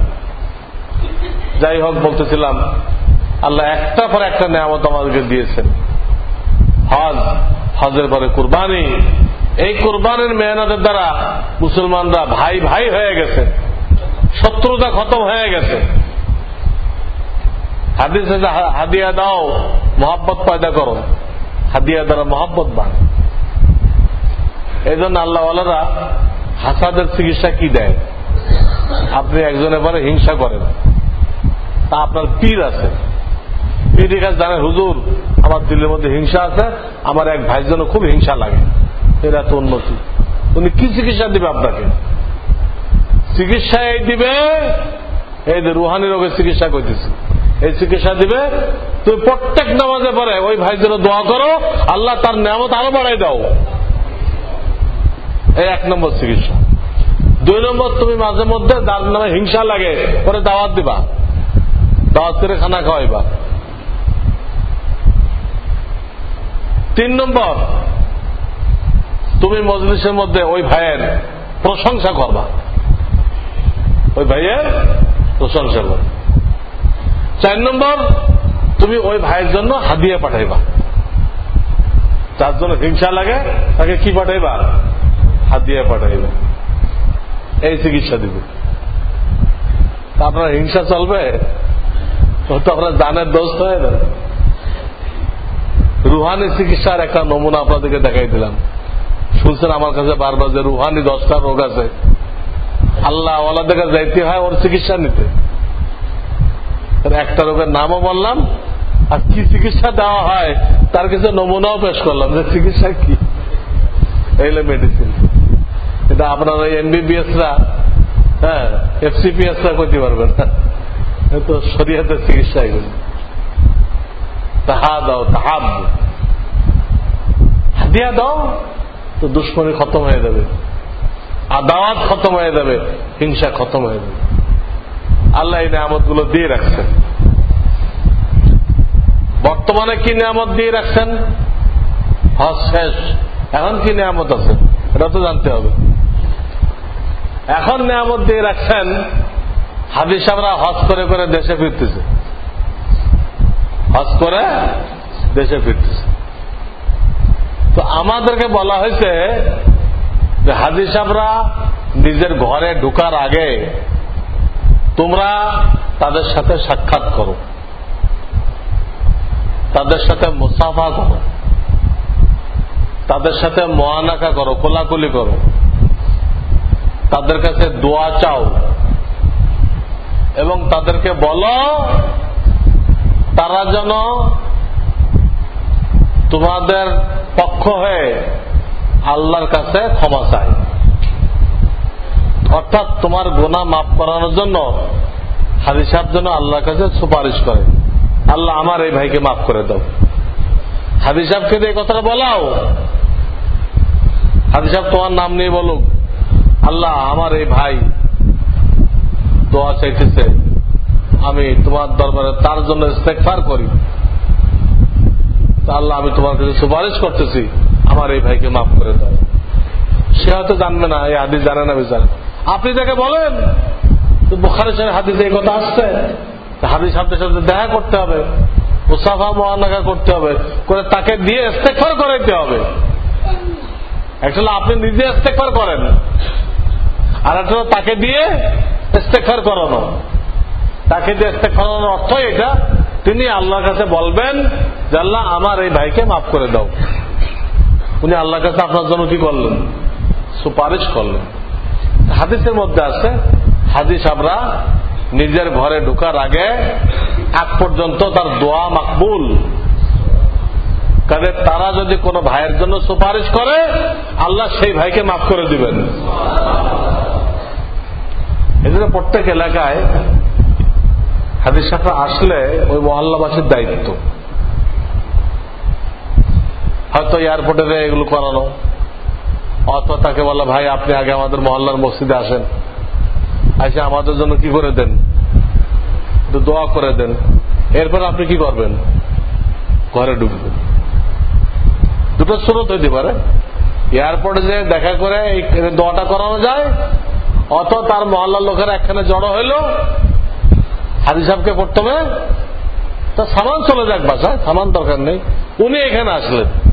যাই হোক, বলতেছিলাম, আল্লাহ একটা পর একটা নেয়ামত আমাদেরকে দিয়েছেন। হজ, হজের পরে কুরবানি এই কোরবানির মেহনতের দ্বারা মুসলমানরা ভাই ভাই হয়ে গেছে। শত্রুতা খতম হয়ে গেছে। হাদিস হাদিয়া দাও, মোহাব্বত পয়দা করো। হাদিয়া দ্বারা মোহাব্বত বান এই জন্য আল্লাহওয়ালারা হাসাদের চিকিৎসা কি দেয়? আপনি একজনের পরে হিংসা করেন। তা আপনার পীর আছে। পীরের কাছে জানে হুজুর, আমার দিলের মধ্যে হিংসা আছে, আমার এক ভাইয়ের জন্য খুব হিংসা লাগে। এর এত উন্নতি। উনি কি চিকিৎসা দিবে আপনাকে? চিকিৎসা এই দিবে, এই যে রুহানি রোগের চিকিৎসা করতেছি। এই চিকিৎসা দিবে, তুমি প্রত্যেক নামাজে পরে ওই ভাই জন্য দোয়া করো, আল্লাহ তার নামত আরও বাড়াই দাও। এই এক নম্বর চিকিৎসা। দুই নম্বর, তুমি মাঝে মধ্যে যার নামে হিংসা লাগে, পরে দাওয়াত দিবা। দাওয়াত করে খানা খাওয়াইবা। তিন নম্বর তুমি মজলিসের মধ্যে ওই ভাইয়ের প্রশংসা করবা। ওই ভাইয়ের প্রশংসা করবা। চার নম্বর, তুমি ওই ভাইয়ের জন্য হাদিয়া পাঠাইবা। যার জন্য হিংসা লাগে, তাকে কি পাঠাইবা? হাদিয়া পাঠাইবা। এই চিকিৎসা দিবে। আপনার হিংসা চলবে? তো আপনার দানের দোষ হয়ে না রুহানি চিকিৎসার একটা নমুনা আপনাদেরকে দেখাই দিলাম। শুনছেন আমার কাছে বারবার যে রুহানি দশটা রোগ আছে। আল্লাহ ওয়ালাদের কাছে যাইতে হয়, ওর চিকিৎসা নিতে। একটা রোগের নামও বললাম, আর কি চিকিৎসা দেওয়া হয়, তার কিছু নমুনাও পেশ করলাম, যে চিকিৎসা কি? এইলে মেডিসিন এটা আপনার ওই এমবিবিএসরা হ্যাঁ এফসিপিএসরা করতে পারবেন তো শরীয়তের চিকিৎসা এগুলো তাহা দাও তাহাব হাদিয়া দাও তো দুশ্মনী খতম হয়ে যাবে। আদাওয়াত খতম হয়ে যাবে, হিংসা খতম হয়ে যাবে। আল্লাহ এই নিয়ামতগুলো দিয়ে রাখছেন। বর্তমানে কি নিয়ামত দিয়ে রাখছেন? হজ শেষ। এখন কি নিয়ামত আছে? এটা তো জানতে হবে। এখন নিয়ামত দিয়ে রাখছেন, হাদিস আমরা হজ করে করে দেশে ফিরতেছে। হজ করে দেশে ফিরতেছে। তো আমাদেরকে বলা হয়েছে যে হাদিস সাহরা নিজের ঘরে ঢুকার আগে তোমরা তাদের সাথে সাক্ষাৎ করো। তাদের সাথে মুসাফা করো। তাদের সাথে মহানাকা করো, কোলাকুলি করো। তাদের কাছে দোয়া চাও। এবং তাদেরকে বলো, তারা যেন তোমাদের পক্ষ হয়ে আল্লাহর কাছে ক্ষমা চাই। অর্থাৎ তোমার গোনা মাফ করানোর জন্য হাজি সাহেব যেন আল্লাহর কাছে সুপারিশ করে। আল্লাহ আমার এই ভাইকে মাফ করে দাও। সাহেবকে দিয়ে কথাটা বলাও। সাহেব তোমার নাম নিয়ে বলুক, আল্লাহ আমার এই ভাই দোয়া চাইতেছে। আমি তোমার দরবারে তার জন্য ইস্তেকফার করি। আল্লাহ, আমি তোমার কাছে সুপারিশ করতেছি, আমার এই ভাইকে মাফ করে দাও। সে হয়তো জানবে না, এই হাদিস জানে না বিচার আপনি তাকে বলেন বুখারের সাথে হাদিস এই কথা আসছে। হাদিস সাহেবের সাথে দেখা করতে হবে, মুসাফা মহানাকা করতে হবে, করে তাকে দিয়ে ইস্তেকফার করাইতে হবে। অ্যাকচুয়ালি আপনি নিজে ইস্তেকফার করেন, আর একটা তাকে দিয়ে ইস্তেকফার করানো। তাকে দিয়ে ইস্তেকফার করানোর অর্থ এটা, তিনি আল্লাহর কাছে বলবেন যে আল্লাহ আমার এই ভাইকে মাফ করে দাও। উনি আল্লাহর কাছে আপনার জন্য কি করলেন? সুপারিশ করলেন। হাদিসের মধ্যে আছে, হাদিস আমরা নিজের ঘরে ঢুকার আগে আগ পর্যন্ত তার দোয়া মাকবুল। কাজে তারা যদি কোনো ভাইয়ের জন্য সুপারিশ করে, আল্লাহ সেই ভাইকে মাফ করে দিবেন। এজন্য প্রত্যেক এলাকায় হাদিস সাফা আসলে ওই মহল্লাবাসীর দায়িত্ব। হয়তো এয়ারপোর্টে এগুলো করানো অথবা তাকে বলা ভাই, আপনি আগে আমাদের মহল্লার মসজিদে আসেন। আসে আমাদের জন্য কি করে দেন? দোয়া করে দেন। এরপর আপনি কি করবেন? ঘরে ঢুকবেন দুটো স্রোত হইতে পারে। এয়ারপোর্টে যে দেখা করে দোয়াটা করানো যায় অত তার মহল্লার লোকেরা একখানে জড়ো হইল। হাজি সাহেবকে প্রথমে তা সামান চলে যাক বাসায়, সামান দরকার নেই। উনি এখানে আসলেন।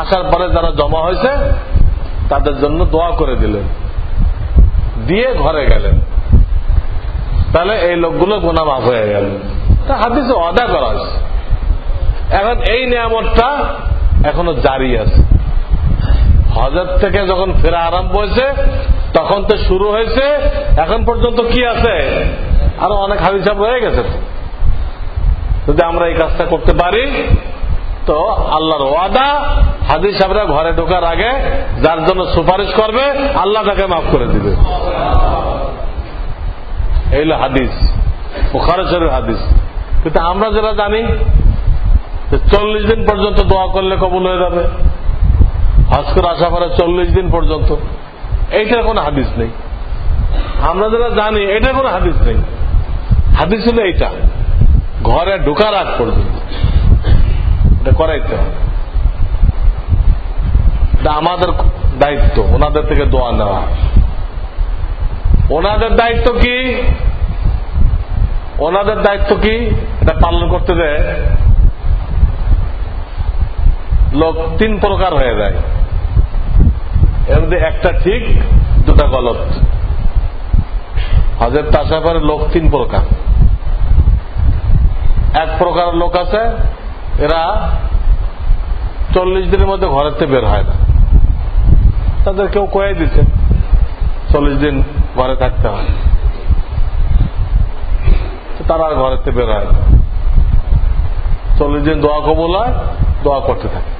আসার পরে যারা জমা হয়েছে, তাদের জন্য দোয়া করে দিলেন। দিয়ে ঘরে গেলেন। তাহলে এই লোকগুলো গোনা মাফ হয়ে গেল। তা অদা করা এখন এই নিয়ামতটা এখনও জারি আছে। হজর থেকে যখন ফেরা আরম্ভ হয়েছে, তখন তো শুরু হয়েছে, এখন পর্যন্ত কি আছে? আরও অনেক হাদিস রয়ে গেছে যদি আমরা এই কাজটা করতে পারি, তো আল্লাহর ওয়াদা হাদিস সাহেবরা ঘরে ঢোকার আগে যার জন্য সুপারিশ করবে, আল্লাহ তাকে মাফ করে দিবে। এই হাদিস বুখারেশ্বরের হাদিস। কিন্তু আমরা যারা জানি চল্লিশ দিন পর্যন্ত দোয়া করলে কবুল হয়ে যাবে। হজ করে আসা পরে চল্লিশ দিন পর্যন্ত। এইটার কোনো হাদিস নেই। আমরা যারা জানি, এটার কোনো হাদিস নেই। হাদিস হলো এইটা, ঘরে ঢোকার আগ পর্যন্ত। এটা করাইতে হবে। আমাদের দায়িত্ব, ওনাদের থেকে দোয়া নেওয়া। ওনাদের দায়িত্ব কি? ওনাদের দায়িত্ব কি? এটা পালন করতে দেয় লোক তিন প্রকার হয়ে যায়। এর মধ্যে একটা ঠিক, দুটা গলত। হজের তাসাফার লোক তিন প্রকার। এক প্রকার লোক আছে, এরা চল্লিশ দিনের মধ্যে ঘরেতে বের হয় না। তাদের কেউ কয়ে দিচ্ছে চল্লিশ দিন ঘরে থাকতে হয়। তারা আর ঘরেতে বের না। চল্লিশ দিন দোয়া কবুল হয়, দোয়া করতে থাকে।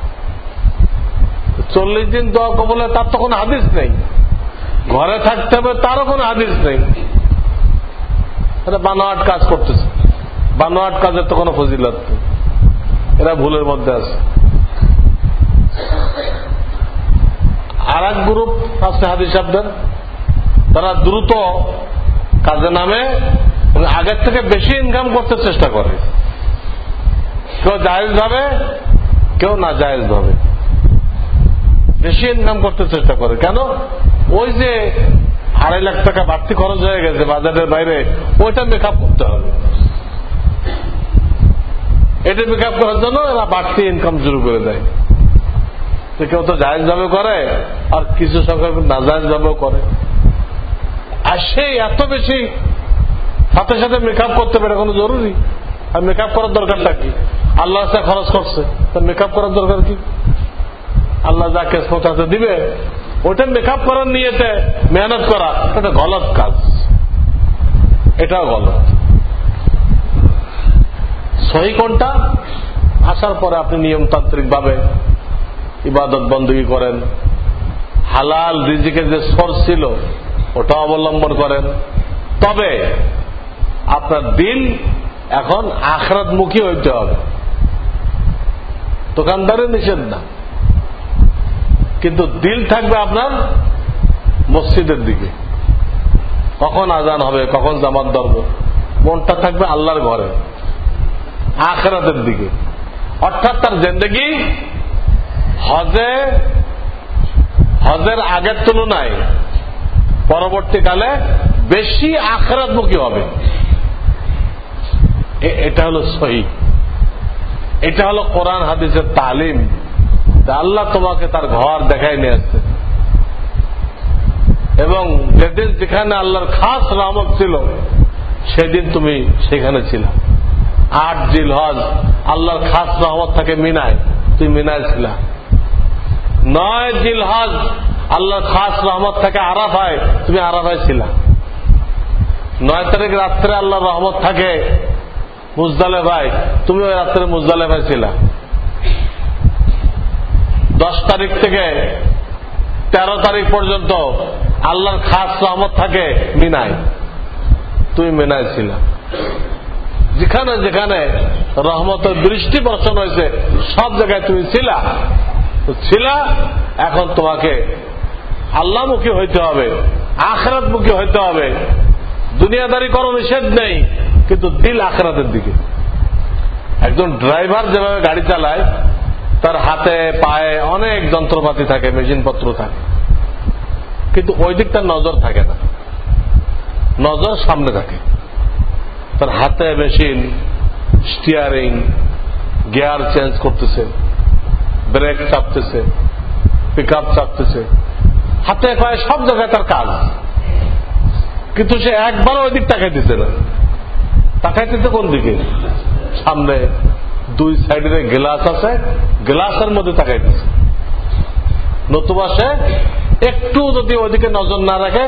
চল্লিশ দিন দোয়া কবুল হয়, তার তো কোনো হাদিস নেই। ঘরে থাকতে হবে, তারও কোনো হাদিস নেই। এটা বানোয়াট কাজ করতেছে। বানোয়াট কাজের তো কোনো ফজিলত এরা ভুলের মধ্যে আছে। আর এক গ্রুপ আছে হাদিস শব্দের তারা দ্রুত কাজে নামে আগের থেকে বেশি ইনকাম করতে চেষ্টা করে। কেউ জায়েজ ভাবে, কেউ না জায়েজ ভাবে। বেশি ইনকাম করতে চেষ্টা করে। কেন? ওই যে আড়াই লাখ টাকা বাড়তি খরচ হয়ে গেছে বাজারের বাইরে, ওইটা মেকআপ করতে হবে। এটা মেকআপ করার জন্য এরা বাড়তি ইনকাম শুরু করে দেয়। তো কেউ তো জায়েজ ভাবে করে, আর কিছু সংখ্যক না জায়েজ ভাবেও করে। আর সেই এত বেশি সাথে সাথে মেকআপ করতে পারে, কোনো জরুরি? আর মেকআপ করার দরকারটা কি? আল্লাহ সে খরচ করছে। তা মেকআপ করার দরকার কি? আল্লাহ যা কেস পৌঁছাতে দিবে। ওটা মেকআপ করার নিয়েতে মেহনত করা, এটা গলত কাজ। এটাও গলত। সহি কোনটা? আসার পরে আপনি নিয়মতান্ত্রিক ভাবে ইবাদত বন্দী করেন। হালাল রিজিকের যে সোর্স ছিল ওটা অবলম্বন করেন। তবে আপনার দিল এখন আখরাত মুখী হইতে হবে। দোকানদারে নিষেধ না। কিন্তু দিল থাকবে আপনার মসজিদের দিকে। কখন আজান হবে, কখন জামাত ধরবো। মনটা থাকবে আল্লাহর ঘরে, আখরাতের দিকে। অর্থাৎ তার জেন্দেগি হজে, হজের আগের তুলনায় পরবর্তীকালে বেশি আখরাতমুখী হবে। এটা হলো সহি। এটা হলো কোরআন, হাদিসের তালিম। আল্লাহ তোমাকে তার ঘর দেখাই নিয়ে আসছে। এবং যেদিন যেখানে আল্লাহর খাস রহমত ছিল, সেদিন তুমি সেখানে ছিল। আট জিল হজ আল্লাহর খাস রহমত থাকে মিনায় তুমি মিনায় ছিল। নয় জিল হজ আল্লাহর খাস রহমত থাকে আরাফায়, তুমি আরাফায় ছিল। নয় তারিখ রাত্রে আল্লাহর রহমত থাকে মুজদালে ভাই তুমি ওই রাত্রে মুজদালে ভাই ছিল। দশ তারিখ থেকে তেরো তারিখ পর্যন্ত আল্লাহর খাস রহমত থাকে মিনায়, তুমি মিনায় ছিল। যেখানে যেখানে রহমতের বৃষ্টি বর্ষণ হয়েছে, সব জায়গায় তুমি ছিলা। ছিলা, এখন তোমাকে আল্লাহমুখী হইতে হবে, আখরাতমুখী হইতে হবে। দুনিয়াদারি কোনো নিষেধ নেই, কিন্তু দিল আখরাতের দিকে। একজন ড্রাইভার যেভাবে গাড়ি চালায়, তার হাতে, পায়ে অনেক যন্ত্রপাতি থাকে, মেশিনপত্র থাকে। কিন্তু ওই দিকটা নজর থাকে না। নজর সামনে থাকে। তার হাতে মেশিন স্টিয়ারিং গিয়ার চেঞ্জ করতেছে। ব্রেক চাপতেছে পিক আপ চাপতেছে। হাতে পায়ে সব জায়গায় তার কাজ। কিন্তু সে একবার ওই দিক তাকাইতেছে না। তাকাইতেছে কোন দিকে? সামনে দুই সাইডের গ্লাস আছে, গ্লাসের মধ্যে তাকাইতেছে নতুবা সে একটু যদি ওইদিকে নজর না রাখে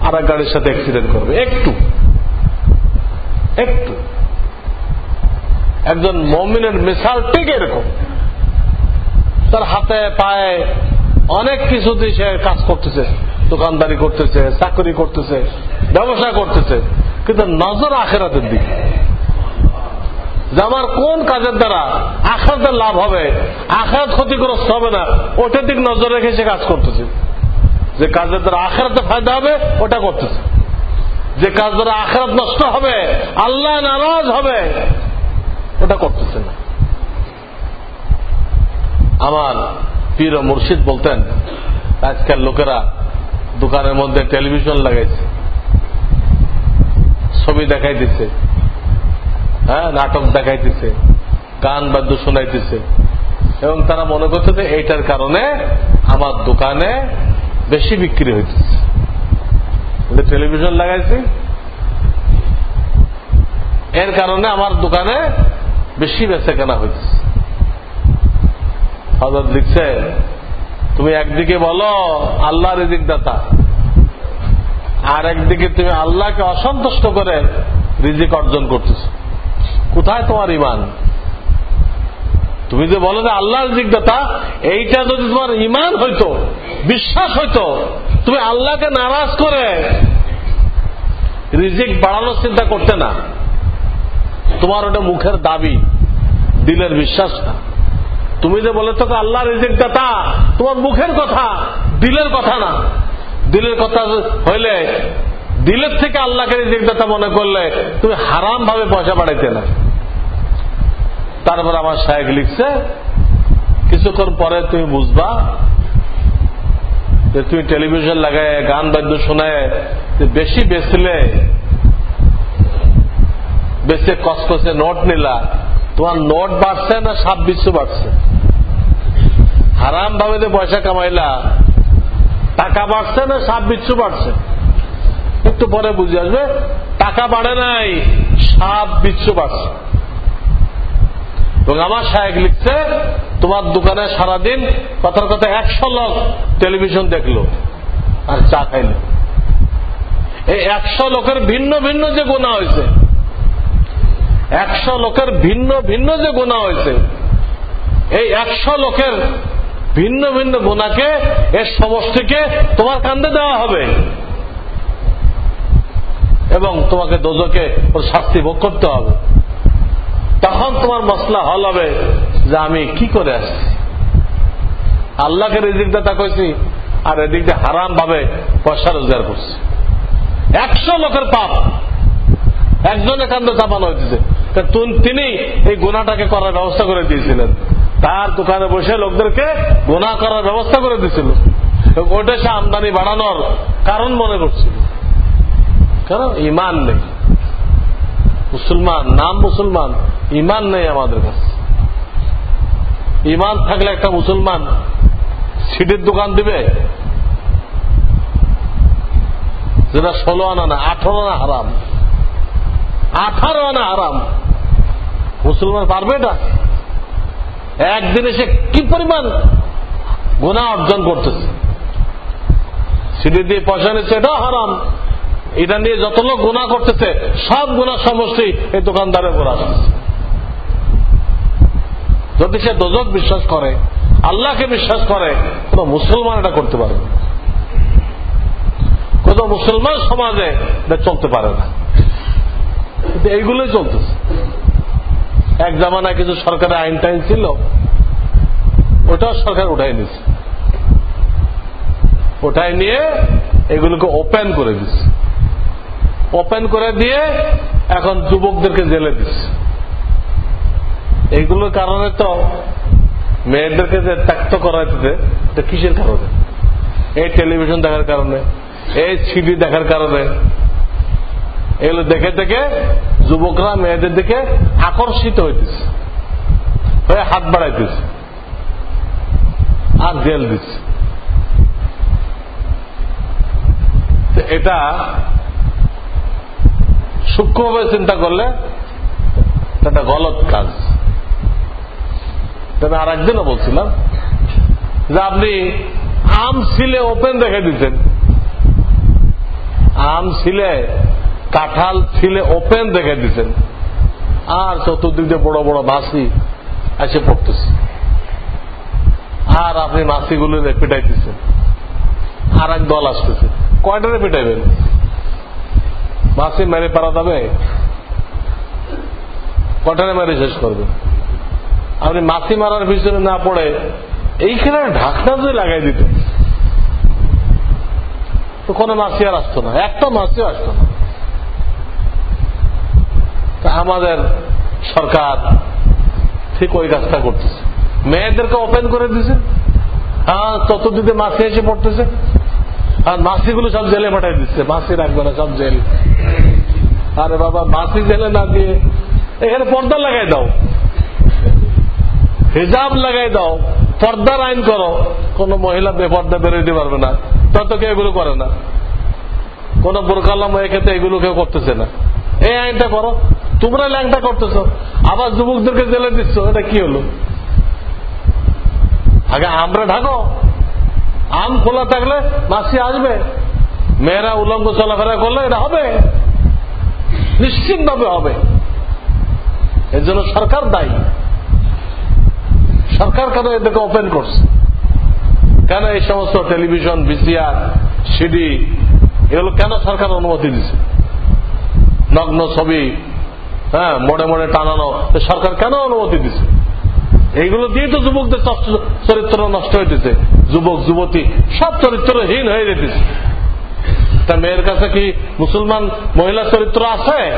আর গাড়ির সাথে অ্যাক্সিডেন্ট করবে। একটু। একটু। একজন মমিনের মিসাল ঠিক এরকম। তার হাতে পায়ে অনেক কিছু দিয়ে সে কাজ করতেছে। দোকানদারি করতেছে, চাকরি করতেছে, ব্যবসা করতেছে। কিন্তু নজর আখেরাতের দিকে। যে আমার কোন কাজের দ্বারা আখাতের লাভ হবে আখাত ক্ষতিগ্রস্ত হবে না ওটার দিক নজর রেখে সে কাজ করতেছে। যে কাজের দ্বারা আখেরাতে ফায়দা হবে, ওটা করতেছে। যে কাজ দ্বারা আখেরাত নষ্ট হবে, আল্লাহ নারাজ হবে, ওটা করতেছে না। আমার পীর ও মুর্শিদ বলতেন, আজকাল লোকেরা দোকানের মধ্যে টেলিভিশন লাগাইছে, ছবি দেখাইতেছে হ্যাঁ নাটক দেখাইতেছে, গান বাদ্য শোনাইতেছে। এবং তারা মনে করছে যে এইটার কারণে আমার দোকানে বেশি বিক্রি হইতেছে। টেলিভিশন লাগাইছি। এর কারণে আমার দোকানে বেশি বেচে কেনা হইতেছে। হজরত লিখছে, তুমি একদিকে বলো, আল্লাহ রিজিক দাতা আর একদিকে তুমি আল্লাহকে অসন্তুষ্ট করে রিজিক অর্জন করতেছ। কোথায় তোমার ইমান তুমি যে বলো যে আল্লাহ রিজিক দাতা এইটা যদি তোমার ইমান হইতো, বিশ্বাস হইতো, তুমি আল্লাহকে নারাজ করে রিজিক বাড়ানোর চিন্তা করতে না। তোমার ওটা মুখের দাবি, দিলের বিশ্বাস না। তুমি যে বলে তো আল্লাহ রিজিক দাতা, তোমার মুখের কথা, দিলের কথা না। দিলের কথা হইলে, দিলের থেকে আল্লাহকে রিজিকদাতা মনে করলে তুমি হারাম ভাবে পয়সা বাড়াইতে না। তারপর আমার সাহেব লিখছে, কিছুক্ষণ পরে তুমি বুঝবা যে তুমি টেলিভিশন লাগায়, গান বাদ্য শোনায়, যে বেশি বেচলে বেশি কসকসে নোট নিলা, তোমার নোট বাড়ছে না সাপ বিশ্ব বাড়ছে? হারাম ভাবে যে পয়সা কামাইলা, টাকা বাড়ছে না, সাপ বিচ্ছু বাড়ছে? একটু পরে বুঝে আসবে, টাকা বাড়ে নাই, সাপ বিচ্ছু বাড়ছে। এবং আমার সাহেব লিখছে, তোমার দোকানে সারাদিন কথার কথা একশো লোক টেলিভিশন দেখল আর চা খাইল। এই একশো লোকের ভিন্ন ভিন্ন যে গোনা হয়েছে, একশো লোকের ভিন্ন ভিন্ন যে গোনা হয়েছে, এই একশো লোকের ভিন্ন ভিন্ন গোনাকে এর সমষ্টিকে তোমার কান্দে দেওয়া হবে। এবং তোমাকে দোজকে ওর শাস্তি ভোগ করতে হবে। তখন তোমার মশলা হল হবে যে আমি কি করে আসছি? আল্লাহকে রিজিক দাতা কইছি, আর এদিক দিয়ে হারাম ভাবে পয়সা রোজগার করছি। একশো লোকের পাপ। একজনের কান্দ চাপানো হয়েছে তিনি এই গুণাটাকে করার ব্যবস্থা করে দিয়েছিলেন। তার দোকানে বসে লোকদেরকে গোনা করার ব্যবস্থা করে দিছিল। ওইটা সে আমদানি বাড়ানোর কারণ মনে করছিল। কারণ ইমান নেই। মুসলমান, নাম মুসলমান ইমান নেই আমাদের কাছে। ইমান থাকলে একটা মুসলমান সিটের দোকান দিবে? যেটা ষোলো আনা না, আঠারো আনা হারাম। আঠারো আনা হারাম। মুসলমান পারবে এটা? একদিনে সে কি পরিমাণ গুণা অর্জন করতেছে? সিঁড়ি দিয়ে পয়সা নিচ্ছে এটাও হারাম। এটা নিয়ে যত লোক গুণা করতেছে, সব গুণা সমষ্টি এই দোকানদারের উপর আসতেছে যদি সে দোজক বিশ্বাস করে, আল্লাহকে বিশ্বাস করে, কোন মুসলমান এটা করতে পারবে কোন মুসলমান সমাজে চলতে পারে না। এইগুলোই চলতেছে। এক জামানায় কিছু সরকারের আইন টাইন ছিল, ওটাও সরকার উঠাই নিছে। ওঠাই নিয়ে এগুলোকে ওপেন করে দিচ্ছে ওপেন করে দিয়ে এখন যুবকদেরকে জেলে দিচ্ছে এইগুলোর কারণে তো মেয়েদেরকে যে ত্যাক্ত করা হচ্ছে এটা কিসের কারণে? এই টেলিভিশন দেখার কারণে, এই সিডি দেখার কারণে এগুলো দেখে দেখে যুবকরা, মেয়েদের দিকে আকর্ষিত হইতেছে। হয়ে হাত বাড়াইতেছে। আর জেল দিচ্ছে। এটা সূক্ষ্মভাবে চিন্তা করলে এটা গলত কাজ। আমি আর একদিনও বলছিলাম যে আপনি আম সিলে ওপেন রেখে দিচ্ছেন আম সিলে কাঁঠাল ছিলে ওপেন রেখে দিচ্ছেন আর চতুর্দিক দিয়ে বড় বড় মাসি এসে পড়তেছে। আর আপনি মাসিগুলো পিটাইতেছেন। আর এক দল আসতেছে। কয়টারে পিটাইবেন? মাসি মেরে পারা যাবে? কটারে মেরে শেষ করবে? আপনি মাসি মারার পিছনে না পড়ে এইখানে ঢাকনা যদি লাগাই দিত তো কোনো মাসি আর আসতো না। একটা মাসিও আসতো না। আমাদের সরকার ঠিক ওই কাজটা করতেছে। মেয়েদেরকে ওপেন করে দিছে। হ্যাঁ চতুর্দিকে মাসি এসে পড়তেছে। আর মাসিগুলো সব জেলে পাঠাই দিচ্ছে। মাসি রাখবে না, সব জেল। আরে বাবা, মাসি জেলে না দিয়ে এখানে পর্দা লাগাই দাও। হিজাব লাগাই দাও। পর্দার আইন করো। কোন মহিলা বেপর্দা বেরোইতে পারবে না। তত কেউ এগুলো করে না। কোন বোরকালাম এক্ষেত্রে এগুলো কেউ করতেছে না। এই আইনটা করো। তোমরা ল্যাংটা করতেছ। আবার যুবকদেরকে জেলে দিচ্ছ। এটা কি হলো? আগে আমরা ঢাকো। আম খোলা থাকলে মাসি আসবে। মেয়েরা উলঙ্গ চলাফেরা করলে এটা হবে। নিশ্চিতভাবে হবে। এর জন্য সরকার দায়ী। সরকার কেন এদেরকে ওপেন করছে? কেন এই সমস্ত টেলিভিশন ভিসিআর সিডি এগুলো কেন সরকার অনুমতি দিছে? নগ্ন ছবি হ্যাঁ মোড়ে মোড়ে টানানো সরকার কেন অনুমতি দিছে? এইগুলো দিয়ে তো যুবকদের চরিত্র নষ্ট হইতেছে। যুবক, যুবতী, সব চরিত্রহীন হয়ে যেতেছে। তা মেয়ের কাছে কি মুসলমান মহিলা চরিত্র আছে?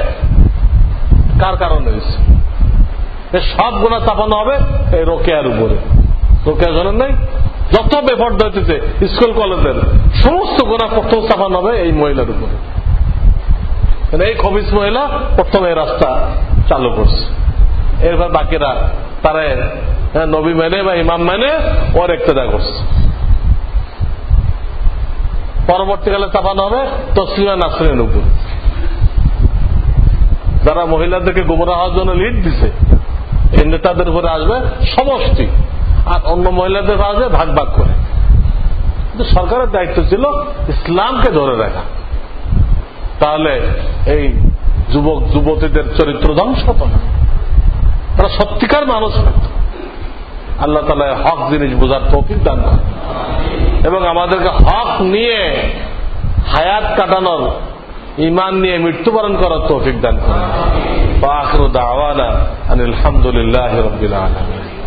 কার কারণে হয়েছে সব গুণা চাপানো হবে এই রোকেয়ার উপরে। রোকেয়া জানেন নাই। যত বেফর দিতেছে স্কুল, কলেজের, সমস্ত গোনা প্রথম চাপানো হবে এই মহিলার উপরে। এই খবিস মহিলা প্রথম এই রাস্তা চালু করছে। এরপর বাকিরা তারা হ্যাঁ, নবী মেনে বা ইমাম মেনে ওর একতেদা করছে। পরবর্তীকালে চাপানো হবে তসলিমা নাসরিনের উপর। যারা মহিলাদেরকে গোমরা হওয়ার জন্য লিড দিছে এই নেতাদের উপরে আসবে সমষ্টি আর অন্য মহিলাদের আসবে ভাগ ভাগ করে। সরকারের দায়িত্ব ছিল ইসলামকে ধরে রাখা। তাহলে এই যুবক, যুবতীদের চরিত্র ধ্বংস হতো না। তারা সত্যিকার মানুষ আল্লাহ তালা হক জিনিস বোঝার তৌফিক দান করে এবং আমাদেরকে হক নিয়ে হায়াত কাটানোর ইমান নিয়ে মৃত্যুবরণ করার তৌফিক দান করে আলহামদুলিল্লাহ রবিল আলমী